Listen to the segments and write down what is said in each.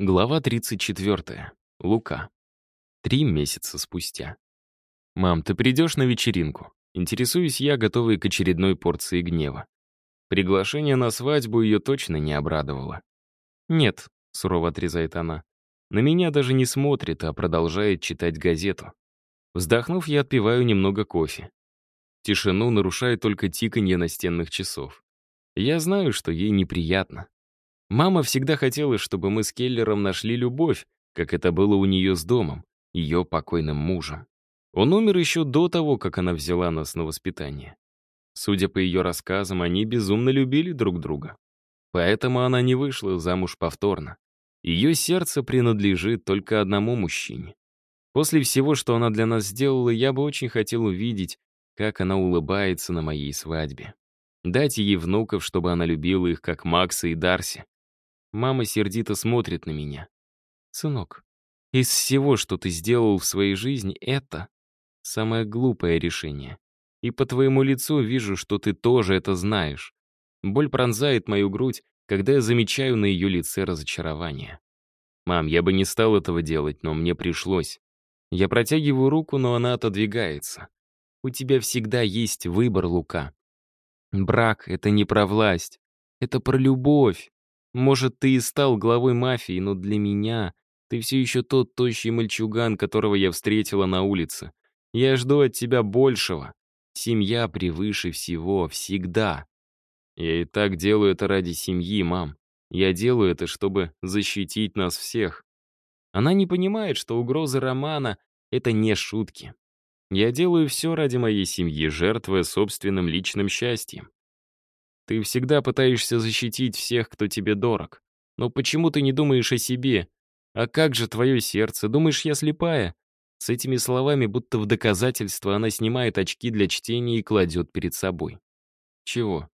Глава 34. Лука. Три месяца спустя. «Мам, ты придешь на вечеринку?» Интересуюсь я, готовый к очередной порции гнева. Приглашение на свадьбу ее точно не обрадовало. «Нет», — сурово отрезает она. На меня даже не смотрит, а продолжает читать газету. Вздохнув, я отпиваю немного кофе. Тишину нарушает только тиканье настенных часов. Я знаю, что ей неприятно. Мама всегда хотела, чтобы мы с Келлером нашли любовь, как это было у нее с домом, ее покойным мужем. Он умер еще до того, как она взяла нас на воспитание. Судя по ее рассказам, они безумно любили друг друга. Поэтому она не вышла замуж повторно. Ее сердце принадлежит только одному мужчине. После всего, что она для нас сделала, я бы очень хотел увидеть, как она улыбается на моей свадьбе. Дать ей внуков, чтобы она любила их, как Макса и Дарси. Мама сердито смотрит на меня. «Сынок, из всего, что ты сделал в своей жизни, это самое глупое решение. И по твоему лицу вижу, что ты тоже это знаешь. Боль пронзает мою грудь, когда я замечаю на ее лице разочарование. «Мам, я бы не стал этого делать, но мне пришлось». Я протягиваю руку, но она отодвигается. «У тебя всегда есть выбор, Лука. Брак — это не про власть, это про любовь. Может, ты и стал главой мафии, но для меня ты все еще тот тощий мальчуган, которого я встретила на улице. Я жду от тебя большего. Семья превыше всего, всегда. Я и так делаю это ради семьи, мам. Я делаю это, чтобы защитить нас всех. Она не понимает, что угрозы романа — это не шутки. Я делаю все ради моей семьи, жертвуя собственным личным счастьем. Ты всегда пытаешься защитить всех, кто тебе дорог. Но почему ты не думаешь о себе? А как же твое сердце? Думаешь, я слепая?» С этими словами, будто в доказательство, она снимает очки для чтения и кладет перед собой. Чего?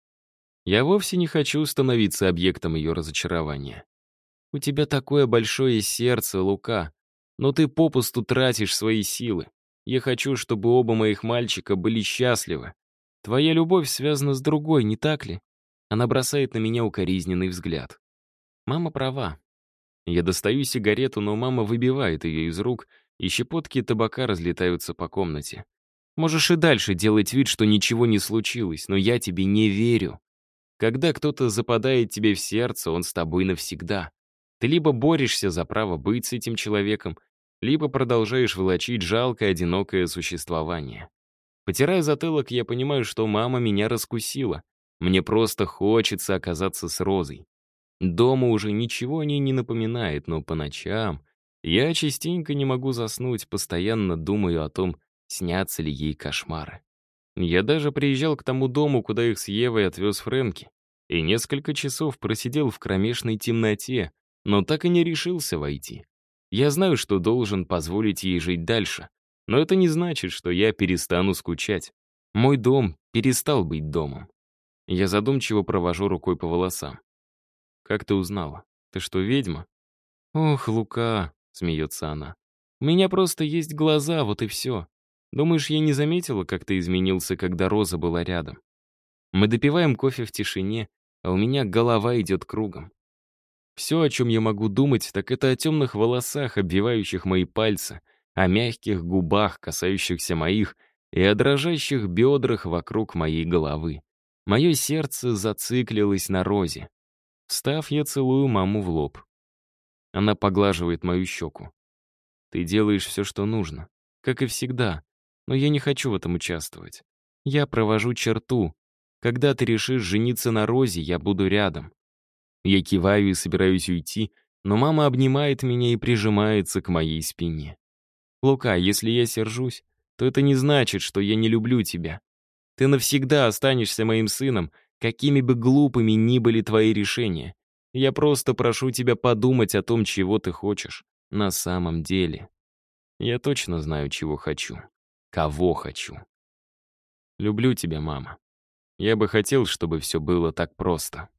Я вовсе не хочу становиться объектом ее разочарования. У тебя такое большое сердце, Лука, но ты попусту тратишь свои силы. Я хочу, чтобы оба моих мальчика были счастливы, Твоя любовь связана с другой, не так ли? Она бросает на меня укоризненный взгляд. Мама права. Я достаю сигарету, но мама выбивает ее из рук, и щепотки табака разлетаются по комнате. Можешь и дальше делать вид, что ничего не случилось, но я тебе не верю. Когда кто-то западает тебе в сердце, он с тобой навсегда. Ты либо борешься за право быть с этим человеком, либо продолжаешь волочить жалкое, одинокое существование. Потирая затылок, я понимаю, что мама меня раскусила. Мне просто хочется оказаться с Розой. Дома уже ничего о ней не напоминает, но по ночам я частенько не могу заснуть, постоянно думаю о том, снятся ли ей кошмары. Я даже приезжал к тому дому, куда их с Евой отвез Фрэнки, и несколько часов просидел в кромешной темноте, но так и не решился войти. Я знаю, что должен позволить ей жить дальше, но это не значит, что я перестану скучать. Мой дом перестал быть домом. Я задумчиво провожу рукой по волосам. «Как ты узнала? Ты что, ведьма?» «Ох, Лука», — смеется она. «У меня просто есть глаза, вот и все. Думаешь, я не заметила, как ты изменился, когда Роза была рядом? Мы допиваем кофе в тишине, а у меня голова идет кругом. Все, о чем я могу думать, так это о темных волосах, обвивающих мои пальцы, о мягких губах, касающихся моих, и о дрожащих бедрах вокруг моей головы. Мое сердце зациклилось на розе. Встав, я целую маму в лоб. Она поглаживает мою щеку. «Ты делаешь все, что нужно, как и всегда, но я не хочу в этом участвовать. Я провожу черту. Когда ты решишь жениться на Розе, я буду рядом». Я киваю и собираюсь уйти, но мама обнимает меня и прижимается к моей спине. Лука, если я сержусь, то это не значит, что я не люблю тебя. Ты навсегда останешься моим сыном, какими бы глупыми ни были твои решения. Я просто прошу тебя подумать о том, чего ты хочешь. На самом деле. Я точно знаю, чего хочу. Кого хочу. Люблю тебя, мама. Я бы хотел, чтобы все было так просто.